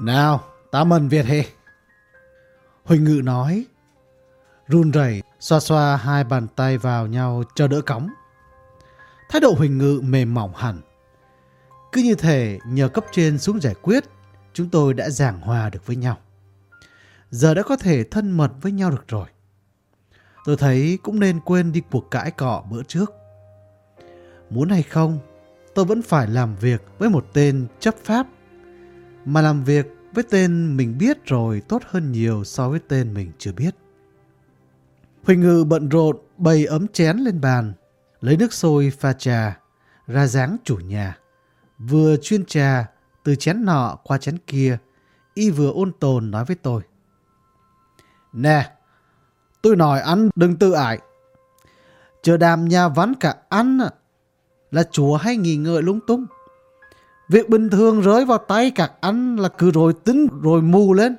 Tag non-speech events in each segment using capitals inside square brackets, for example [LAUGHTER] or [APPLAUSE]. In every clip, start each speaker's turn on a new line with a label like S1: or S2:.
S1: Nào, ta mần Việt hề. Huỳnh Ngự nói, run rẩy xoa xoa hai bàn tay vào nhau cho đỡ cóng. Thái độ Huỳnh Ngự mềm mỏng hẳn. Cứ như thể nhờ cấp trên xuống giải quyết, chúng tôi đã giảng hòa được với nhau. Giờ đã có thể thân mật với nhau được rồi. Tôi thấy cũng nên quên đi cuộc cãi cọ bữa trước. Muốn hay không, tôi vẫn phải làm việc với một tên chấp pháp. Mà làm việc với tên mình biết rồi tốt hơn nhiều so với tên mình chưa biết. Huỳnh Ngự bận rộn bày ấm chén lên bàn, lấy nước sôi pha trà, ra dáng chủ nhà. Vừa chuyên trà từ chén nọ qua chén kia, y vừa ôn tồn nói với tôi. Nè, tôi nói anh đừng tự ải. Chờ đàm nhà vắn cả ăn là chúa hay nghỉ ngợi lung tung. Việc bình thường rơi vào tay các anh là cứ rồi tính rồi mù lên.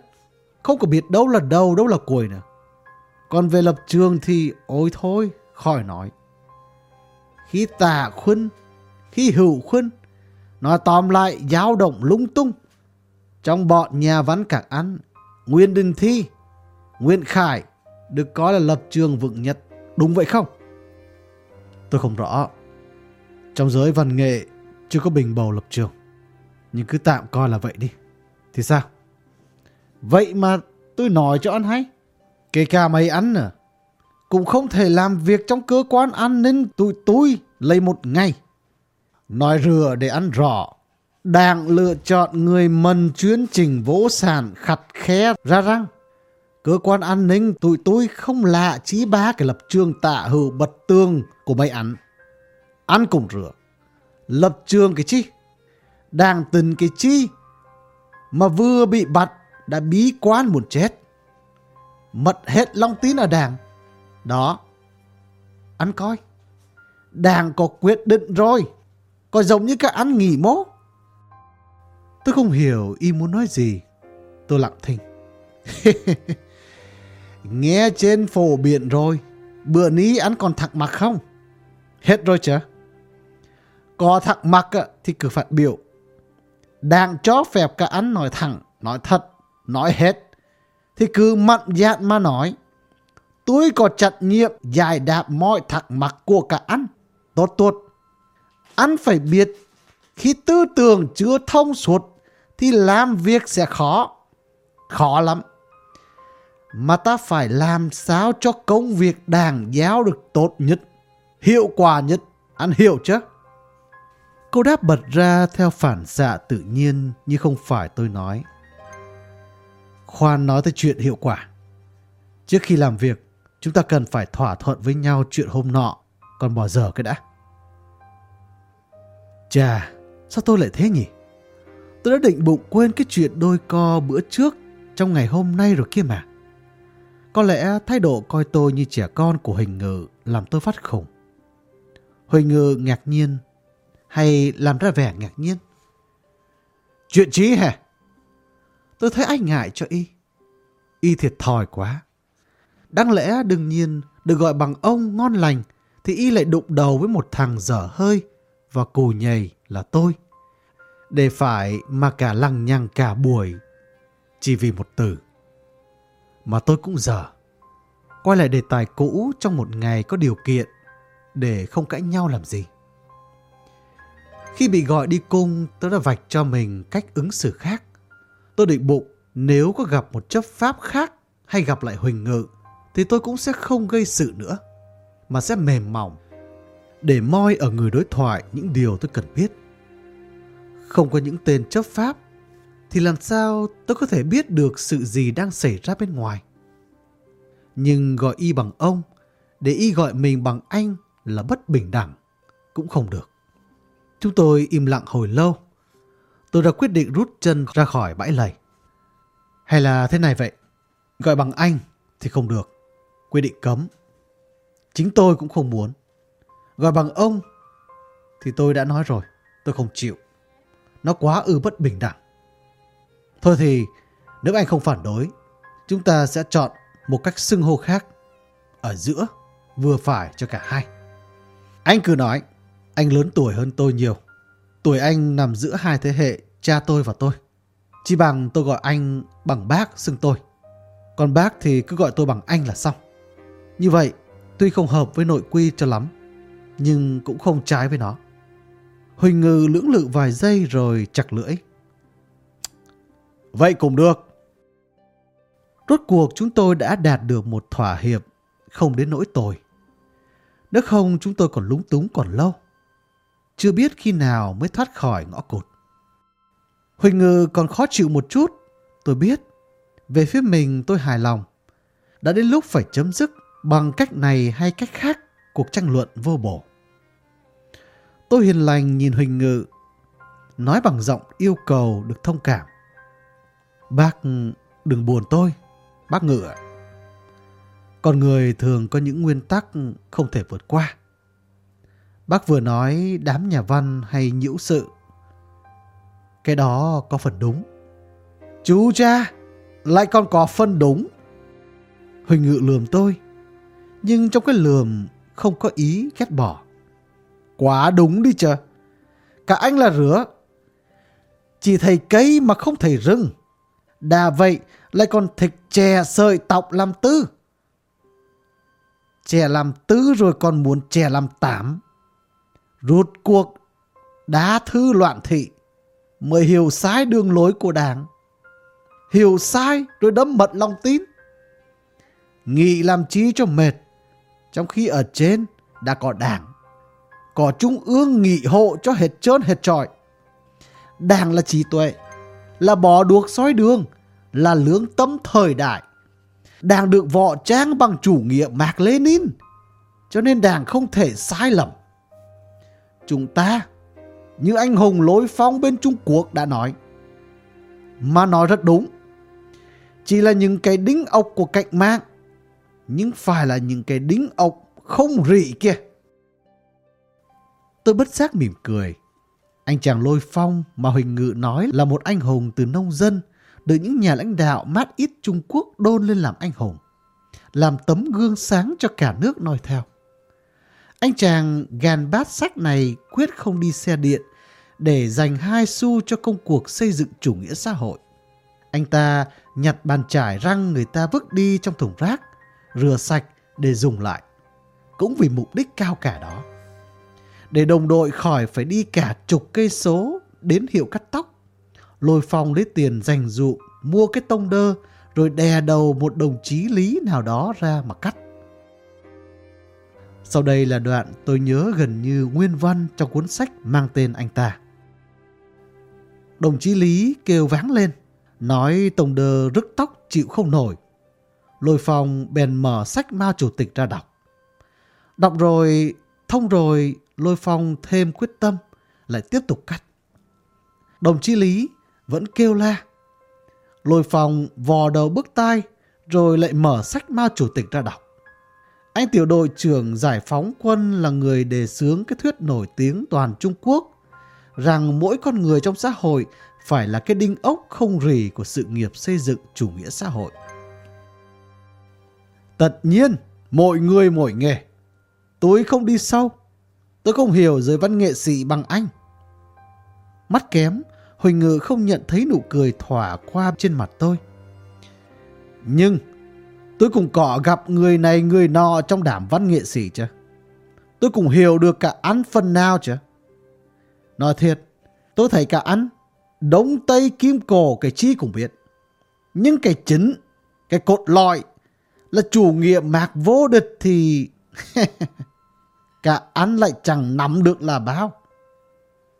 S1: Không có biết đâu là đầu, đâu là cuối nữa. Còn về lập trường thì ôi thôi, khỏi nói. Khi tà khuân, khi hữu khuân, nói tóm lại dao động lung tung. Trong bọn nhà văn các anh, Nguyên Đình Thi, Nguyễn Khải được coi là lập trường vững nhất. Đúng vậy không? Tôi không rõ. Trong giới văn nghệ chưa có bình bầu lập trường. Nhưng cứ tạm coi là vậy đi. Thì sao? Vậy mà tôi nói cho anh hay. Kể cả mày ăn à. Cũng không thể làm việc trong cơ quan an ninh tụi tôi lấy một ngày. Nói rửa để ăn rõ. Đảng lựa chọn người mần chuyến trình vỗ sản khặt khe ra răng. Cơ quan an ninh tụi tôi không lạ chí ba cái lập trường tạ hữu bật tương của mấy ăn. Ăn cùng rửa. Lập trường cái chi? Đang tình cái chi? Mà vừa bị bắt đã bí quan muốn chết. Mật hết lòng tin ở đảng. Đó. Anh coi. Đảng có quyết định rồi. Có giống như các anh nghỉ mố. Tôi không hiểu y muốn nói gì. Tôi lặng thinh. [LAUGHS] Nghe trên phổ biển rồi. Bữa ní anh còn thắc mắc không? Hết rồi chứ? Có thắc mắc thì cứ phát biểu. Đang cho phép cả ăn nói thẳng, nói thật, nói hết. Thì cứ mặn dạn mà nói. Tôi có trách nhiệm giải đáp mọi thắc mắc của cả ăn. Tốt tốt. Anh phải biết khi tư tưởng chưa thông suốt thì làm việc sẽ khó. Khó lắm. Mà ta phải làm sao cho công việc đảng giáo được tốt nhất, hiệu quả nhất. Anh hiểu chứ? Câu đáp bật ra theo phản xạ tự nhiên như không phải tôi nói. Khoan nói tới chuyện hiệu quả. Trước khi làm việc, chúng ta cần phải thỏa thuận với nhau chuyện hôm nọ, còn bỏ giờ cái đã. Chà, sao tôi lại thế nhỉ? Tôi đã định bụng quên cái chuyện đôi co bữa trước trong ngày hôm nay rồi kia mà. Có lẽ thái độ coi tôi như trẻ con của Huỳnh Ngự làm tôi phát khủng. Huỳnh Ngự ngạc nhiên hay làm ra vẻ ngạc nhiên. Chuyện trí hả? Tôi thấy anh ngại cho y. Y thiệt thòi quá. Đáng lẽ đương nhiên được gọi bằng ông ngon lành thì y lại đụng đầu với một thằng dở hơi và cù nhầy là tôi. Để phải mà cả lằng nhằng cả buổi chỉ vì một từ. Mà tôi cũng dở. Quay lại đề tài cũ trong một ngày có điều kiện để không cãi nhau làm gì. Khi bị gọi đi cung, tôi đã vạch cho mình cách ứng xử khác. Tôi định bụng nếu có gặp một chấp pháp khác hay gặp lại Huỳnh Ngự thì tôi cũng sẽ không gây sự nữa mà sẽ mềm mỏng để moi ở người đối thoại những điều tôi cần biết. Không có những tên chấp pháp thì làm sao tôi có thể biết được sự gì đang xảy ra bên ngoài. Nhưng gọi y bằng ông để y gọi mình bằng anh là bất bình đẳng cũng không được. Chúng tôi im lặng hồi lâu. Tôi đã quyết định rút chân ra khỏi bãi lầy. Hay là thế này vậy? Gọi bằng anh thì không được. Quy định cấm. Chính tôi cũng không muốn. Gọi bằng ông thì tôi đã nói rồi. Tôi không chịu. Nó quá ư bất bình đẳng. Thôi thì nếu anh không phản đối, chúng ta sẽ chọn một cách xưng hô khác ở giữa vừa phải cho cả hai. Anh cứ nói. Anh lớn tuổi hơn tôi nhiều. Tuổi anh nằm giữa hai thế hệ cha tôi và tôi. Chỉ bằng tôi gọi anh bằng bác xưng tôi. Còn bác thì cứ gọi tôi bằng anh là xong. Như vậy, tuy không hợp với nội quy cho lắm, nhưng cũng không trái với nó. Huỳnh Ngư lưỡng lự vài giây rồi chặt lưỡi. Vậy cũng được. Rốt cuộc chúng tôi đã đạt được một thỏa hiệp, không đến nỗi tồi. Nếu không chúng tôi còn lúng túng còn lâu. Chưa biết khi nào mới thoát khỏi ngõ cụt. Huỳnh Ngư còn khó chịu một chút, tôi biết. Về phía mình tôi hài lòng. Đã đến lúc phải chấm dứt bằng cách này hay cách khác cuộc tranh luận vô bổ. Tôi hiền lành nhìn Huỳnh Ngự, nói bằng giọng yêu cầu được thông cảm. Bác đừng buồn tôi, bác Ngự ạ. Con người thường có những nguyên tắc không thể vượt qua. Bác vừa nói đám nhà văn hay nhiễu sự. Cái đó có phần đúng. Chú cha, lại còn có phần đúng. Huỳnh Ngự lườm tôi, nhưng trong cái lườm không có ý ghét bỏ. Quá đúng đi chờ. Cả anh là rửa. Chỉ thầy cây mà không thầy rừng. Đà vậy lại còn thịt chè sợi tọc làm tư. Chè làm tứ rồi còn muốn chè làm tám. Rút cuộc, đá thư loạn thị, mới hiểu sai đường lối của đảng. Hiểu sai rồi đâm mật lòng tin. Nghị làm chi cho mệt, trong khi ở trên đã có đảng. Có trung ương nghị hộ cho hết trơn hết trọi. Đảng là trí tuệ, là bỏ đuộc soi đường, là lương tâm thời đại Đảng được vọ trang bằng chủ nghĩa Mạc Lênin. Cho nên đảng không thể sai lầm. Chúng ta, như anh hùng lối phong bên Trung Quốc đã nói, mà nói rất đúng. Chỉ là những cái đính ốc của cạnh mạng, nhưng phải là những cái đính ốc không rỉ kia. Tôi bất giác mỉm cười. Anh chàng lôi phong mà Huỳnh Ngự nói là một anh hùng từ nông dân được những nhà lãnh đạo mát ít Trung Quốc đôn lên làm anh hùng, làm tấm gương sáng cho cả nước noi theo. Anh chàng gàn bát sách này quyết không đi xe điện để dành hai xu cho công cuộc xây dựng chủ nghĩa xã hội. Anh ta nhặt bàn chải răng người ta vứt đi trong thùng rác, rửa sạch để dùng lại, cũng vì mục đích cao cả đó. Để đồng đội khỏi phải đi cả chục cây số đến hiệu cắt tóc, lôi phong lấy tiền dành dụ, mua cái tông đơ, rồi đè đầu một đồng chí lý nào đó ra mà cắt. Sau đây là đoạn tôi nhớ gần như nguyên văn trong cuốn sách mang tên anh ta. Đồng chí Lý kêu váng lên, nói tổng đờ rứt tóc chịu không nổi. Lôi phong bèn mở sách Mao Chủ tịch ra đọc. Đọc rồi, thông rồi, lôi phong thêm quyết tâm, lại tiếp tục cắt. Đồng chí Lý vẫn kêu la. Lôi phòng vò đầu bước tai, rồi lại mở sách Mao Chủ tịch ra đọc. Anh tiểu đội trưởng giải phóng quân là người đề xướng cái thuyết nổi tiếng toàn Trung Quốc rằng mỗi con người trong xã hội phải là cái đinh ốc không rỉ của sự nghiệp xây dựng chủ nghĩa xã hội. Tất nhiên, mỗi người mỗi nghề. Tôi không đi sâu. Tôi không hiểu giới văn nghệ sĩ bằng anh. Mắt kém, Huỳnh Ngự không nhận thấy nụ cười thỏa qua trên mặt tôi. Nhưng tôi cũng có gặp người này người nọ trong đảm văn nghệ sĩ chứ. Tôi cũng hiểu được cả ăn phần nào chứ. Nói thiệt, tôi thấy cả ăn, đống tây kim cổ cái chi cũng biết. Nhưng cái chính, cái cột lõi là chủ nghĩa mạc vô địch thì [LAUGHS] cả ăn lại chẳng nắm được là bao.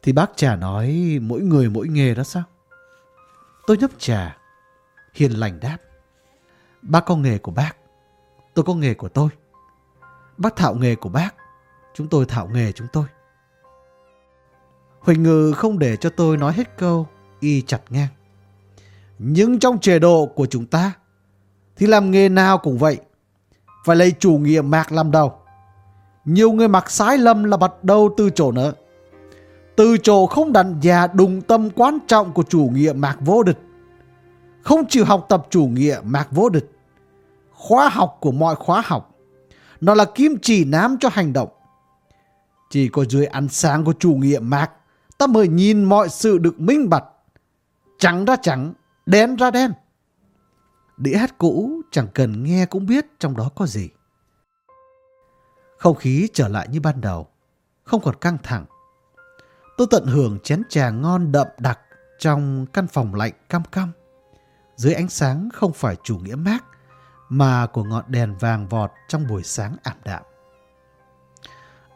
S1: Thì bác trà nói mỗi người mỗi nghề đó sao? Tôi nhấp trà, hiền lành đáp. Bác có nghề của bác, tôi có nghề của tôi. Bác thạo nghề của bác, chúng tôi thạo nghề chúng tôi. Huỳnh Ngư không để cho tôi nói hết câu, y chặt ngang. Nhưng trong chế độ của chúng ta, thì làm nghề nào cũng vậy. Phải lấy chủ nghĩa mạc làm đầu. Nhiều người mặc sái lầm là bắt đầu từ chỗ nữa từ chỗ không đánh giá đúng tâm quan trọng của chủ nghĩa mạc vô địch. Không chịu học tập chủ nghĩa mạc vô địch. Khoa học của mọi khóa học. Nó là kim chỉ nám cho hành động. Chỉ có dưới ánh sáng của chủ nghĩa mạc, ta mới nhìn mọi sự được minh bạch. trắng ra trắng, đen ra đen. Đĩa hát cũ chẳng cần nghe cũng biết trong đó có gì. Không khí trở lại như ban đầu, không còn căng thẳng. Tôi tận hưởng chén trà ngon đậm đặc trong căn phòng lạnh cam cam. Dưới ánh sáng không phải chủ nghĩa mát, mà của ngọn đèn vàng vọt trong buổi sáng ảm đạm.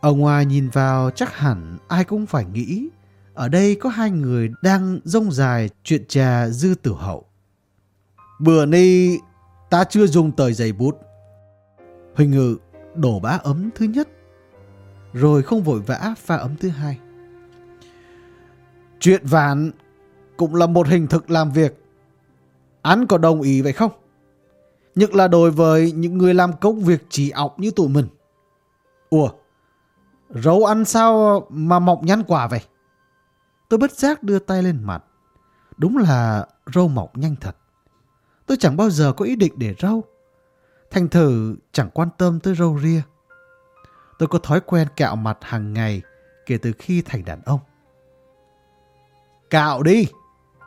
S1: Ở ngoài nhìn vào chắc hẳn ai cũng phải nghĩ ở đây có hai người đang rông dài chuyện trà dư tử hậu. Bữa nay ta chưa dùng tờ giấy bút. Huỳnh Ngự đổ bã ấm thứ nhất, rồi không vội vã pha ấm thứ hai. Chuyện vạn cũng là một hình thức làm việc. án có đồng ý vậy không? Nhất là đối với những người làm công việc chỉ ọc như tụi mình. Ủa, râu ăn sao mà mọc nhăn quả vậy? Tôi bất giác đưa tay lên mặt. Đúng là râu mọc nhanh thật. Tôi chẳng bao giờ có ý định để râu. Thành thử chẳng quan tâm tới râu ria. Tôi có thói quen cạo mặt hàng ngày kể từ khi thành đàn ông. Cạo đi,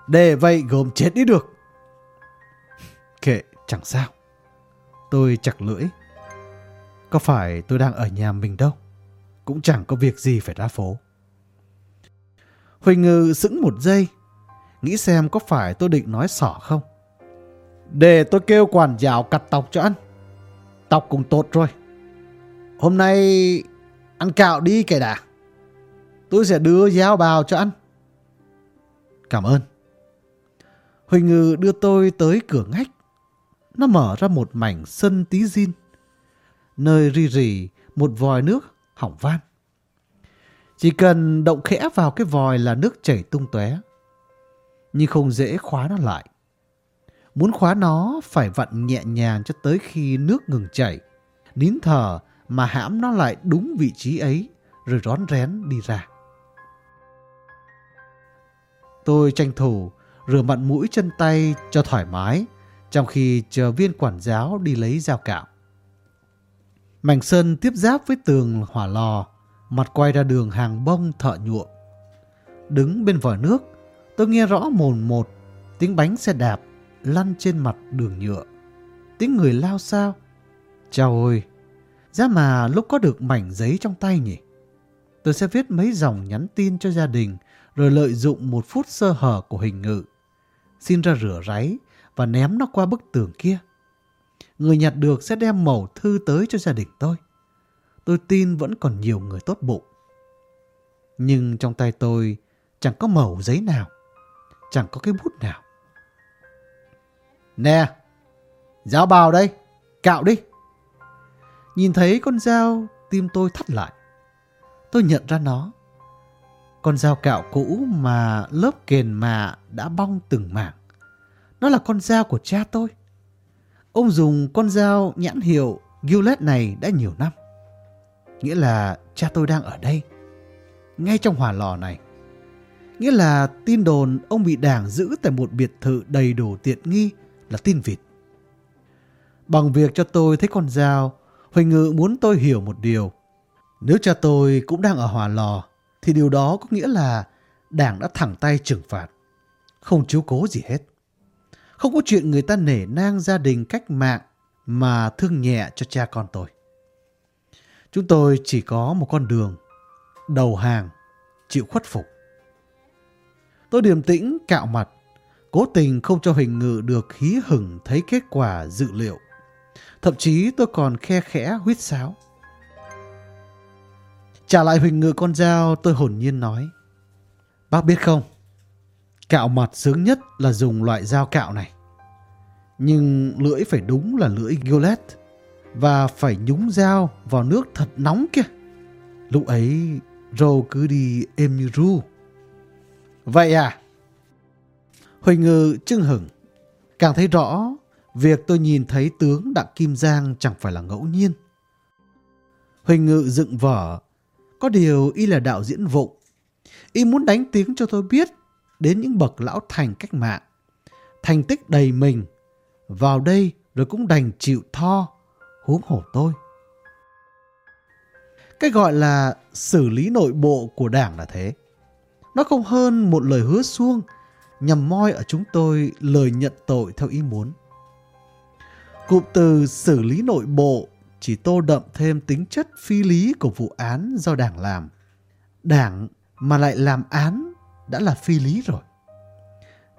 S1: để vậy gồm chết đi được. Kệ, chẳng sao. Tôi chặt lưỡi. Có phải tôi đang ở nhà mình đâu. Cũng chẳng có việc gì phải ra phố. Huỳnh Ngư sững một giây. Nghĩ xem có phải tôi định nói sỏ không. Để tôi kêu quản giáo cặt tóc cho ăn. Tóc cũng tốt rồi. Hôm nay ăn cạo đi kẻ đã. Tôi sẽ đưa dao bào cho ăn. Cảm ơn. Huỳnh Ngư đưa tôi tới cửa ngách. Nó mở ra một mảnh sân tí zin. Nơi ri rỉ một vòi nước hỏng van. Chỉ cần động khẽ vào cái vòi là nước chảy tung tóe, Nhưng không dễ khóa nó lại. Muốn khóa nó phải vặn nhẹ nhàng cho tới khi nước ngừng chảy. Nín thở mà hãm nó lại đúng vị trí ấy rồi rón rén đi ra. Tôi tranh thủ rửa mặt mũi chân tay cho thoải mái trong khi chờ viên quản giáo đi lấy dao cạo. Mảnh sân tiếp giáp với tường hỏa lò, mặt quay ra đường hàng bông thợ nhuộm. Đứng bên vòi nước, tôi nghe rõ mồn một tiếng bánh xe đạp lăn trên mặt đường nhựa. Tiếng người lao sao. Chào ơi, giá mà lúc có được mảnh giấy trong tay nhỉ? Tôi sẽ viết mấy dòng nhắn tin cho gia đình rồi lợi dụng một phút sơ hở của hình ngự. Xin ra rửa ráy và ném nó qua bức tường kia. Người nhặt được sẽ đem mẩu thư tới cho gia đình tôi. Tôi tin vẫn còn nhiều người tốt bụng. Nhưng trong tay tôi chẳng có mẩu giấy nào, chẳng có cái bút nào. Nè, dao bào đây, cạo đi. Nhìn thấy con dao, tim tôi thắt lại. Tôi nhận ra nó. Con dao cạo cũ mà lớp kền mà đã bong từng mảng. Nó là con dao của cha tôi. Ông dùng con dao nhãn hiệu Gillette này đã nhiều năm. Nghĩa là cha tôi đang ở đây, ngay trong hỏa lò này. Nghĩa là tin đồn ông bị đảng giữ tại một biệt thự đầy đủ tiện nghi là tin vịt. Bằng việc cho tôi thấy con dao, Huỳnh Ngự muốn tôi hiểu một điều. Nếu cha tôi cũng đang ở hỏa lò, thì điều đó có nghĩa là đảng đã thẳng tay trừng phạt. Không chiếu cố gì hết. Không có chuyện người ta nể nang gia đình cách mạng mà thương nhẹ cho cha con tôi. Chúng tôi chỉ có một con đường, đầu hàng, chịu khuất phục. Tôi điềm tĩnh cạo mặt, cố tình không cho hình ngự được hí hửng thấy kết quả dự liệu. Thậm chí tôi còn khe khẽ huyết sáo. Trả lại Huỳnh Ngự con dao tôi hồn nhiên nói. Bác biết không, cạo mặt sướng nhất là dùng loại dao cạo này. Nhưng lưỡi phải đúng là lưỡi Gillette và phải nhúng dao vào nước thật nóng kia. Lúc ấy râu cứ đi êm như ru. Vậy à? Huỳnh ngư chưng hửng. Càng thấy rõ, việc tôi nhìn thấy tướng Đặng Kim Giang chẳng phải là ngẫu nhiên. Huỳnh Ngự dựng vở, có điều y là đạo diễn vụng. Y muốn đánh tiếng cho tôi biết đến những bậc lão thành cách mạng. Thành tích đầy mình. Vào đây rồi cũng đành chịu tho. Huống hổ tôi. Cái gọi là xử lý nội bộ của đảng là thế. Nó không hơn một lời hứa xuông nhằm moi ở chúng tôi lời nhận tội theo ý muốn. Cụm từ xử lý nội bộ chỉ tô đậm thêm tính chất phi lý của vụ án do đảng làm. Đảng mà lại làm án đã là phi lý rồi.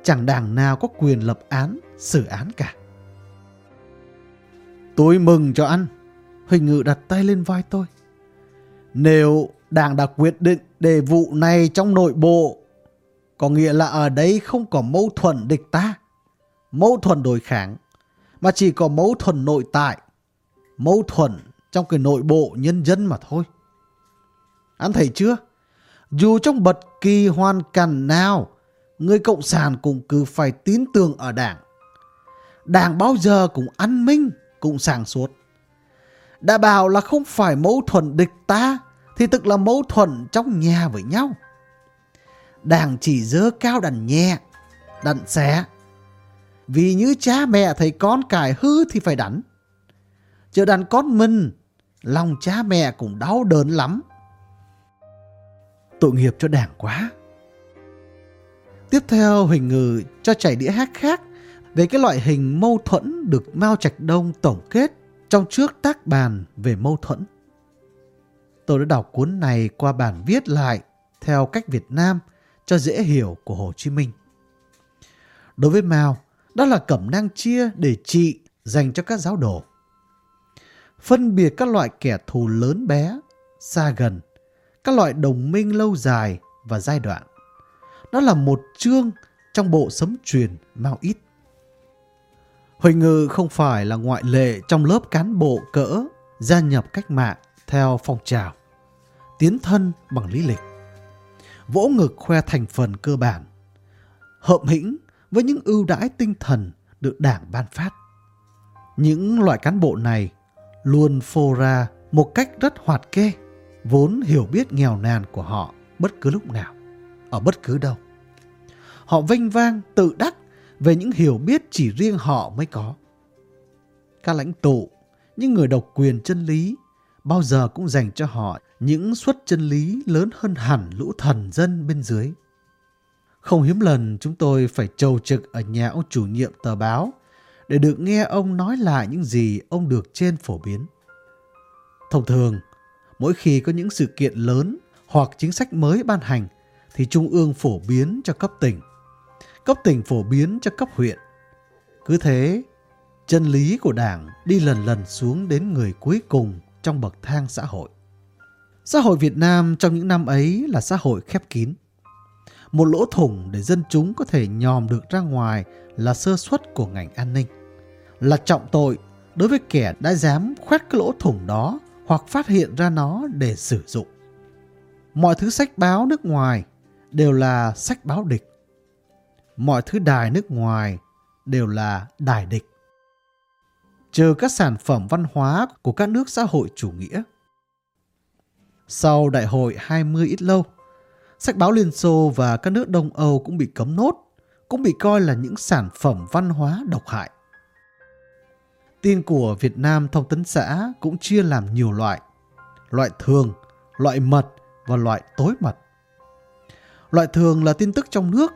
S1: Chẳng đảng nào có quyền lập án, xử án cả. Tôi mừng cho anh. Huỳnh Ngự đặt tay lên vai tôi. Nếu đảng đã quyết định để vụ này trong nội bộ, có nghĩa là ở đây không có mâu thuẫn địch ta, mâu thuẫn đối kháng, mà chỉ có mâu thuẫn nội tại, mâu thuẫn trong cái nội bộ nhân dân mà thôi. Anh thấy chưa? Dù trong bất kỳ hoàn cảnh nào, người Cộng sản cũng cứ phải tín tưởng ở đảng. Đảng bao giờ cũng an minh, cũng sáng suốt. Đã bảo là không phải mâu thuẫn địch ta, thì tức là mâu thuẫn trong nhà với nhau. Đảng chỉ dơ cao đàn nhẹ, đàn xé. Vì như cha mẹ thấy con cải hư thì phải đánh. Chờ đàn con mình, lòng cha mẹ cũng đau đớn lắm. Tội nghiệp cho đảng quá. Tiếp theo Huỳnh Ngừ cho chảy đĩa hát khác về cái loại hình mâu thuẫn được Mao Trạch Đông tổng kết trong trước tác bàn về mâu thuẫn. Tôi đã đọc cuốn này qua bản viết lại theo cách Việt Nam cho dễ hiểu của Hồ Chí Minh. Đối với Mao, đó là cẩm nang chia để trị dành cho các giáo đồ. Phân biệt các loại kẻ thù lớn bé, xa gần, các loại đồng minh lâu dài và giai đoạn. nó là một chương trong bộ sấm truyền Mao ít. Huỳnh Ngự không phải là ngoại lệ trong lớp cán bộ cỡ gia nhập cách mạng theo phong trào, tiến thân bằng lý lịch. Vỗ ngực khoe thành phần cơ bản, hợm hĩnh với những ưu đãi tinh thần được đảng ban phát. Những loại cán bộ này luôn phô ra một cách rất hoạt kê, vốn hiểu biết nghèo nàn của họ bất cứ lúc nào, ở bất cứ đâu. Họ vinh vang, tự đắc về những hiểu biết chỉ riêng họ mới có. Các lãnh tụ, những người độc quyền chân lý, bao giờ cũng dành cho họ những suất chân lý lớn hơn hẳn lũ thần dân bên dưới. Không hiếm lần chúng tôi phải trầu trực ở nhà ông chủ nhiệm tờ báo để được nghe ông nói lại những gì ông được trên phổ biến. Thông thường, mỗi khi có những sự kiện lớn hoặc chính sách mới ban hành thì Trung ương phổ biến cho cấp tỉnh cấp tỉnh phổ biến cho cấp huyện. Cứ thế, chân lý của đảng đi lần lần xuống đến người cuối cùng trong bậc thang xã hội. Xã hội Việt Nam trong những năm ấy là xã hội khép kín. Một lỗ thủng để dân chúng có thể nhòm được ra ngoài là sơ suất của ngành an ninh. Là trọng tội đối với kẻ đã dám khoét cái lỗ thủng đó hoặc phát hiện ra nó để sử dụng. Mọi thứ sách báo nước ngoài đều là sách báo địch mọi thứ đài nước ngoài đều là đài địch. Trừ các sản phẩm văn hóa của các nước xã hội chủ nghĩa. Sau đại hội 20 ít lâu, sách báo Liên Xô và các nước Đông Âu cũng bị cấm nốt, cũng bị coi là những sản phẩm văn hóa độc hại. Tin của Việt Nam Thông tấn xã cũng chia làm nhiều loại, loại thường, loại mật và loại tối mật. Loại thường là tin tức trong nước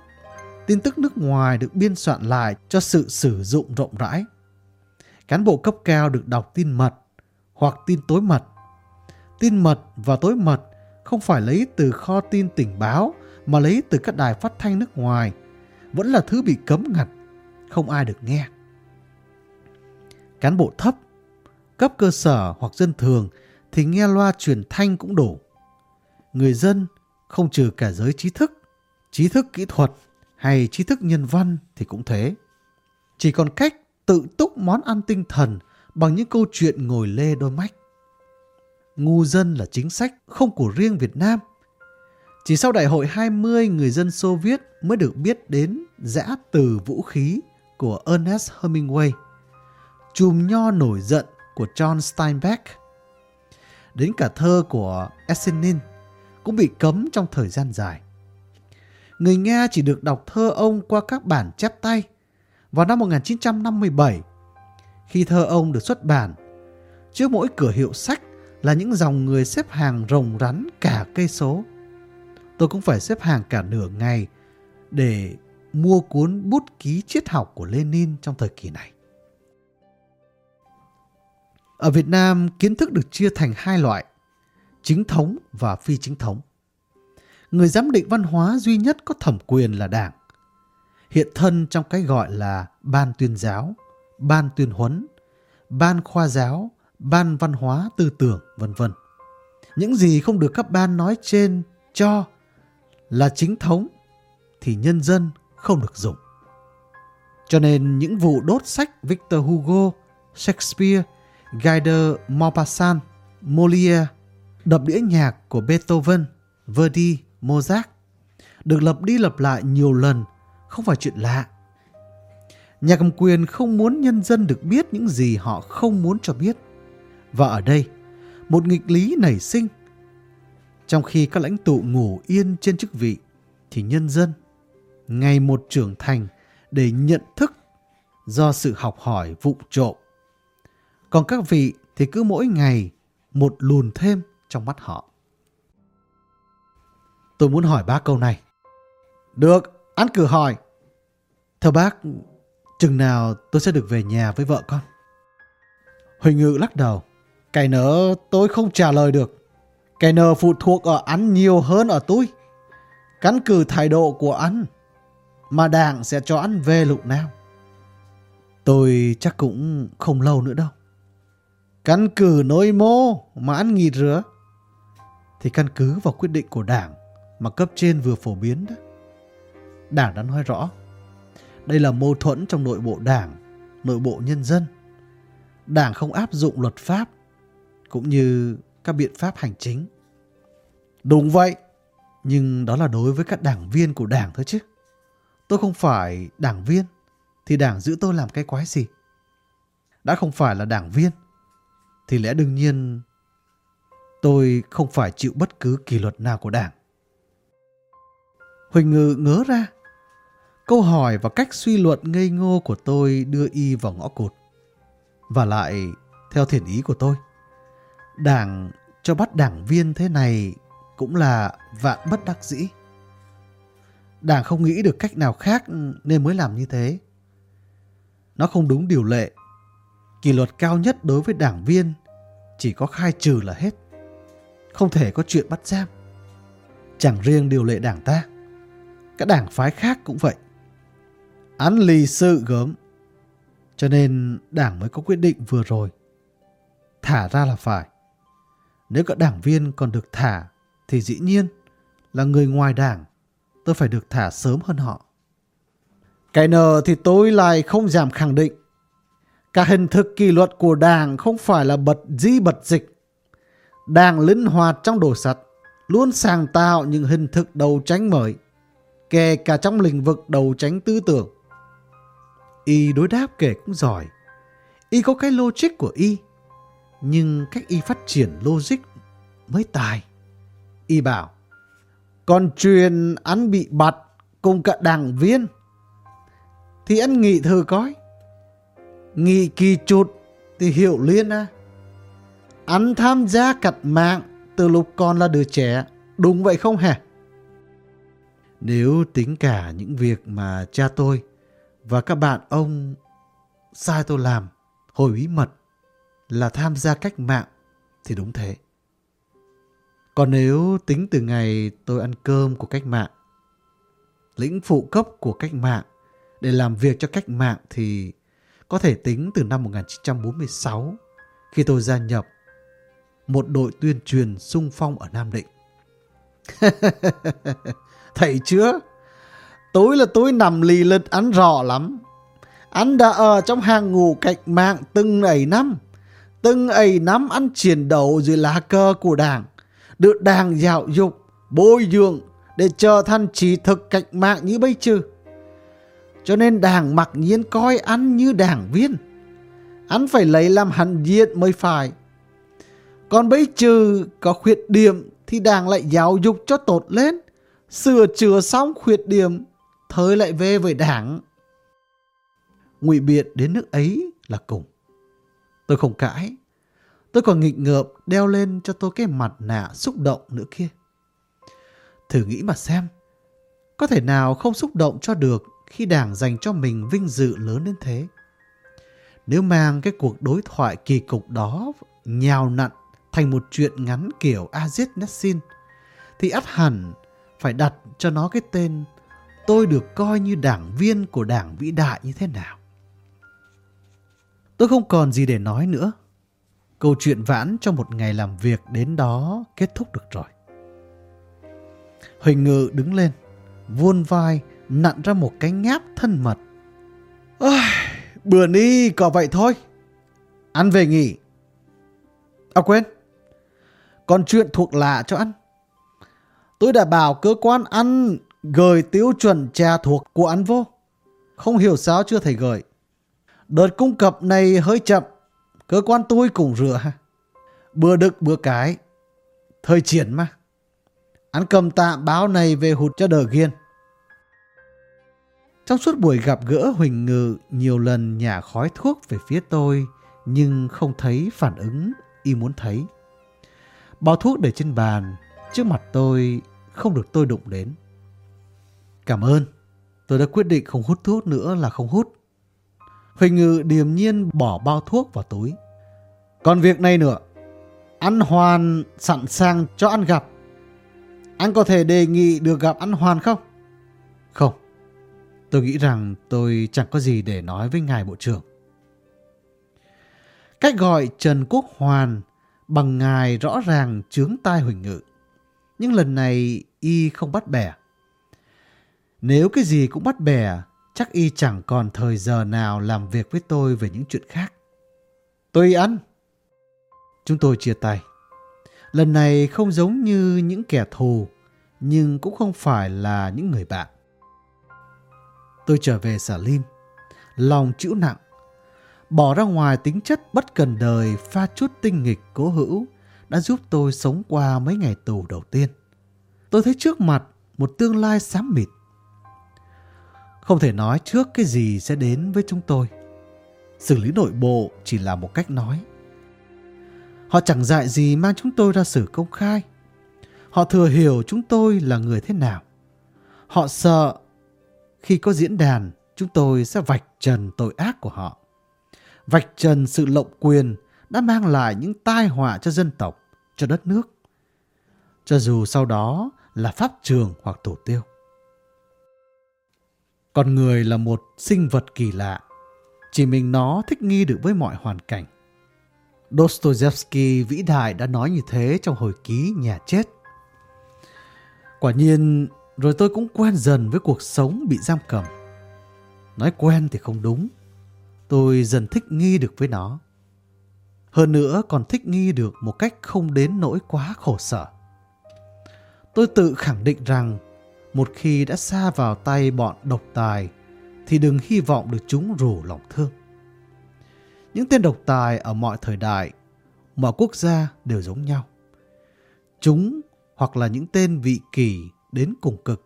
S1: tin tức nước ngoài được biên soạn lại cho sự sử dụng rộng rãi. Cán bộ cấp cao được đọc tin mật hoặc tin tối mật. Tin mật và tối mật không phải lấy từ kho tin tình báo mà lấy từ các đài phát thanh nước ngoài, vẫn là thứ bị cấm ngặt, không ai được nghe. Cán bộ thấp, cấp cơ sở hoặc dân thường thì nghe loa truyền thanh cũng đủ. Người dân, không trừ cả giới trí thức, trí thức kỹ thuật hay trí thức nhân văn thì cũng thế. Chỉ còn cách tự túc món ăn tinh thần bằng những câu chuyện ngồi lê đôi mách. Ngu dân là chính sách không của riêng Việt Nam. Chỉ sau đại hội 20 người dân Xô Viết mới được biết đến giã từ vũ khí của Ernest Hemingway, chùm nho nổi giận của John Steinbeck. Đến cả thơ của Essenin cũng bị cấm trong thời gian dài người Nga chỉ được đọc thơ ông qua các bản chép tay. Vào năm 1957, khi thơ ông được xuất bản, trước mỗi cửa hiệu sách là những dòng người xếp hàng rồng rắn cả cây số. Tôi cũng phải xếp hàng cả nửa ngày để mua cuốn bút ký triết học của Lenin trong thời kỳ này. Ở Việt Nam, kiến thức được chia thành hai loại, chính thống và phi chính thống. Người giám định văn hóa duy nhất có thẩm quyền là đảng. Hiện thân trong cái gọi là ban tuyên giáo, ban tuyên huấn, ban khoa giáo, ban văn hóa tư tưởng, vân vân. Những gì không được các ban nói trên cho là chính thống thì nhân dân không được dùng. Cho nên những vụ đốt sách Victor Hugo, Shakespeare, Guy de Maupassant, Molière, đập đĩa nhạc của Beethoven, Verdi, Mozart được lập đi lập lại nhiều lần không phải chuyện lạ. Nhà cầm quyền không muốn nhân dân được biết những gì họ không muốn cho biết. Và ở đây, một nghịch lý nảy sinh. Trong khi các lãnh tụ ngủ yên trên chức vị, thì nhân dân ngày một trưởng thành để nhận thức do sự học hỏi vụ trộm. Còn các vị thì cứ mỗi ngày một lùn thêm trong mắt họ. Tôi muốn hỏi bác câu này. Được, ăn cử hỏi. Thưa bác, chừng nào tôi sẽ được về nhà với vợ con? Huỳnh Ngự lắc đầu. Cái nỡ tôi không trả lời được. Cái nỡ phụ thuộc ở ăn nhiều hơn ở tôi. Cắn cử thái độ của ăn mà đảng sẽ cho ăn về lúc nào. Tôi chắc cũng không lâu nữa đâu. Căn cứ nội mô mà ăn nghỉ rửa thì căn cứ vào quyết định của đảng mà cấp trên vừa phổ biến đó. Đảng đã nói rõ, đây là mâu thuẫn trong nội bộ đảng, nội bộ nhân dân. Đảng không áp dụng luật pháp cũng như các biện pháp hành chính. Đúng vậy, nhưng đó là đối với các đảng viên của đảng thôi chứ. Tôi không phải đảng viên, thì đảng giữ tôi làm cái quái gì? Đã không phải là đảng viên, thì lẽ đương nhiên tôi không phải chịu bất cứ kỷ luật nào của đảng. Huỳnh Ngự ngớ ra. Câu hỏi và cách suy luận ngây ngô của tôi đưa y vào ngõ cụt. Và lại, theo thiện ý của tôi, đảng cho bắt đảng viên thế này cũng là vạn bất đắc dĩ. Đảng không nghĩ được cách nào khác nên mới làm như thế. Nó không đúng điều lệ. Kỷ luật cao nhất đối với đảng viên, chỉ có khai trừ là hết. Không thể có chuyện bắt giam. Chẳng riêng điều lệ đảng ta. Các đảng phái khác cũng vậy. Án lì sự gớm. Cho nên đảng mới có quyết định vừa rồi. Thả ra là phải. Nếu các đảng viên còn được thả, thì dĩ nhiên là người ngoài đảng, tôi phải được thả sớm hơn họ. Cái nờ thì tôi lại không dám khẳng định. Các hình thức kỷ luật của đảng không phải là bật di bật dịch. Đảng linh hoạt trong đổ sạch, luôn sáng tạo những hình thức đầu tránh mới, kể cả trong lĩnh vực đầu tránh tư tưởng. Y đối đáp kể cũng giỏi. Y có cái logic của Y, nhưng cách Y phát triển logic mới tài. Y bảo, còn chuyện anh bị bật cùng cả đảng viên thì anh nghĩ thử coi nghị kỳ chụt thì hiểu liên á. Anh tham gia cặt mạng từ lúc còn là đứa trẻ. Đúng vậy không hả? Nếu tính cả những việc mà cha tôi và các bạn ông sai tôi làm hồi bí mật là tham gia cách mạng thì đúng thế. Còn nếu tính từ ngày tôi ăn cơm của cách mạng, lĩnh phụ cấp của cách mạng để làm việc cho cách mạng thì có thể tính từ năm 1946 khi tôi gia nhập một đội tuyên truyền sung phong ở Nam Định. [LAUGHS] Thầy chưa? Tối là tối nằm lì lật ăn rõ lắm. Anh đã ở trong hàng ngũ cạnh mạng từng ấy năm. Từng ấy năm ăn chiến đấu dưới lá cờ của đảng được đảng giáo dục, bồi dưỡng để trở thành trí thực cạnh mạng như bây chứ. Cho nên đảng mặc nhiên coi anh như đảng viên. Anh phải lấy làm hẳn diện mới phải. Còn bây trừ có khuyết điểm thì đảng lại giáo dục cho tốt lên. Sửa chữa xong khuyết điểm, thời lại về với đảng. ngụy biện đến nước ấy là cùng. Tôi không cãi, Tôi còn nghịch ngợp đeo lên cho tôi cái mặt nạ xúc động nữa kia. Thử nghĩ mà xem. Có thể nào không xúc động cho được khi đảng dành cho mình vinh dự lớn đến thế. Nếu mang cái cuộc đối thoại kỳ cục đó nhào nặn thành một chuyện ngắn kiểu Aziz Nessin, thì ắt hẳn phải đặt cho nó cái tên tôi được coi như đảng viên của đảng vĩ đại như thế nào. Tôi không còn gì để nói nữa. Câu chuyện vãn trong một ngày làm việc đến đó kết thúc được rồi. Huỳnh Ngự đứng lên, vuôn vai, nặn ra một cái ngáp thân mật. Ôi, bữa ni có vậy thôi. Ăn về nghỉ. À quên, còn chuyện thuộc lạ cho ăn. Tôi đã bảo cơ quan ăn gửi tiêu chuẩn trà thuộc của ăn vô. Không hiểu sao chưa thấy gửi. Đợt cung cấp này hơi chậm. Cơ quan tôi cũng rửa. Bữa đực bữa cái. Thời triển mà. Anh cầm tạm báo này về hụt cho đỡ ghiên. Trong suốt buổi gặp gỡ Huỳnh Ngự, nhiều lần nhả khói thuốc về phía tôi, nhưng không thấy phản ứng y muốn thấy. Bao thuốc để trên bàn, trước mặt tôi không được tôi đụng đến. Cảm ơn. Tôi đã quyết định không hút thuốc nữa là không hút. Huỳnh Ngự điềm nhiên bỏ bao thuốc vào túi. Còn việc này nữa. ăn Hoàn sẵn sàng cho ăn gặp. Anh có thể đề nghị được gặp ăn Hoàn không? Không. Tôi nghĩ rằng tôi chẳng có gì để nói với ngài bộ trưởng. Cách gọi Trần Quốc Hoàn bằng ngài rõ ràng chướng tai Huỳnh Ngự. Nhưng lần này y không bắt bẻ. Nếu cái gì cũng bắt bẻ, chắc y chẳng còn thời giờ nào làm việc với tôi về những chuyện khác. Tôi ăn. Chúng tôi chia tay. Lần này không giống như những kẻ thù, nhưng cũng không phải là những người bạn. Tôi trở về xả lim, lòng chịu nặng, bỏ ra ngoài tính chất bất cần đời pha chút tinh nghịch cố hữu đã giúp tôi sống qua mấy ngày tù đầu tiên. Tôi thấy trước mặt một tương lai xám mịt. Không thể nói trước cái gì sẽ đến với chúng tôi. Xử lý nội bộ chỉ là một cách nói. Họ chẳng dạy gì mang chúng tôi ra xử công khai. Họ thừa hiểu chúng tôi là người thế nào. Họ sợ khi có diễn đàn chúng tôi sẽ vạch trần tội ác của họ. Vạch trần sự lộng quyền đã mang lại những tai họa cho dân tộc, cho đất nước. Cho dù sau đó là pháp trường hoặc tổ tiêu. Con người là một sinh vật kỳ lạ. Chỉ mình nó thích nghi được với mọi hoàn cảnh. Dostoevsky vĩ đại đã nói như thế trong hồi ký Nhà chết. Quả nhiên, rồi tôi cũng quen dần với cuộc sống bị giam cầm. Nói quen thì không đúng. Tôi dần thích nghi được với nó. Hơn nữa còn thích nghi được một cách không đến nỗi quá khổ sở. Tôi tự khẳng định rằng một khi đã xa vào tay bọn độc tài thì đừng hy vọng được chúng rủ lòng thương. Những tên độc tài ở mọi thời đại, mọi quốc gia đều giống nhau. Chúng hoặc là những tên vị kỷ đến cùng cực.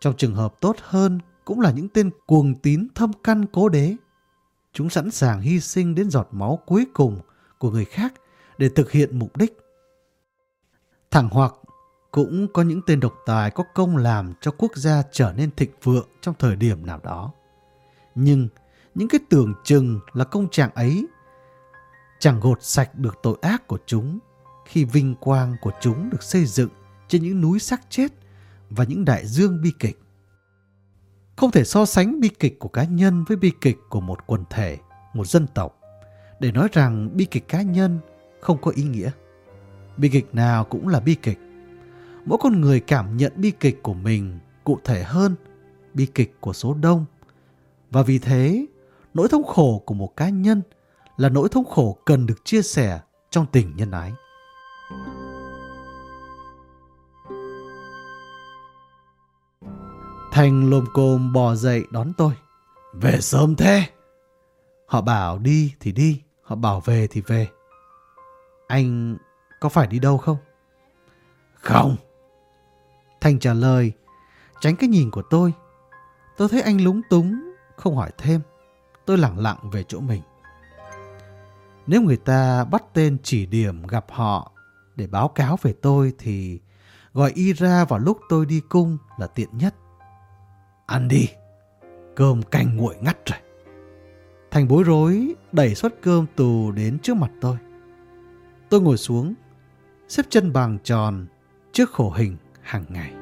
S1: Trong trường hợp tốt hơn cũng là những tên cuồng tín thâm căn cố đế. Chúng sẵn sàng hy sinh đến giọt máu cuối cùng của người khác để thực hiện mục đích. Thẳng hoặc cũng có những tên độc tài có công làm cho quốc gia trở nên thịnh vượng trong thời điểm nào đó. Nhưng những cái tưởng chừng là công trạng ấy chẳng gột sạch được tội ác của chúng khi vinh quang của chúng được xây dựng trên những núi xác chết và những đại dương bi kịch. Không thể so sánh bi kịch của cá nhân với bi kịch của một quần thể, một dân tộc, để nói rằng bi kịch cá nhân không có ý nghĩa. Bi kịch nào cũng là bi kịch. Mỗi con người cảm nhận bi kịch của mình cụ thể hơn bi kịch của số đông. Và vì thế, nỗi thống khổ của một cá nhân là nỗi thống khổ cần được chia sẻ trong tình nhân ái. Thành lồm cồm bò dậy đón tôi. Về sớm thế. Họ bảo đi thì đi, họ bảo về thì về. Anh có phải đi đâu không? Không. Thành trả lời, tránh cái nhìn của tôi. Tôi thấy anh lúng túng, không hỏi thêm. Tôi lặng lặng về chỗ mình. Nếu người ta bắt tên chỉ điểm gặp họ để báo cáo về tôi thì gọi y ra vào lúc tôi đi cung là tiện nhất. Ăn đi. Cơm canh nguội ngắt rồi. Thành bối rối đẩy suất cơm tù đến trước mặt tôi. Tôi ngồi xuống, xếp chân bằng tròn trước khổ hình hàng ngày.